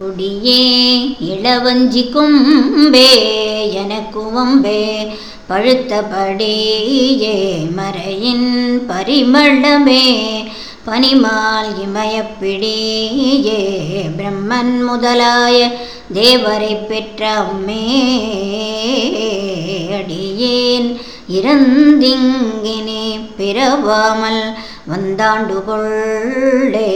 கொடியே இளவஞ்சி கும்பே எனக்குவம்பே பழுத்தபடியே மறையின் பரிமளமே. பனிமால் இமயப்பிடியே பிரம்மன் முதலாய தேவரை பெற்ற அம்மே. அடியேன் இறந்திங்கினே பிறவாமல் வந்தாண்டு கொள்ளே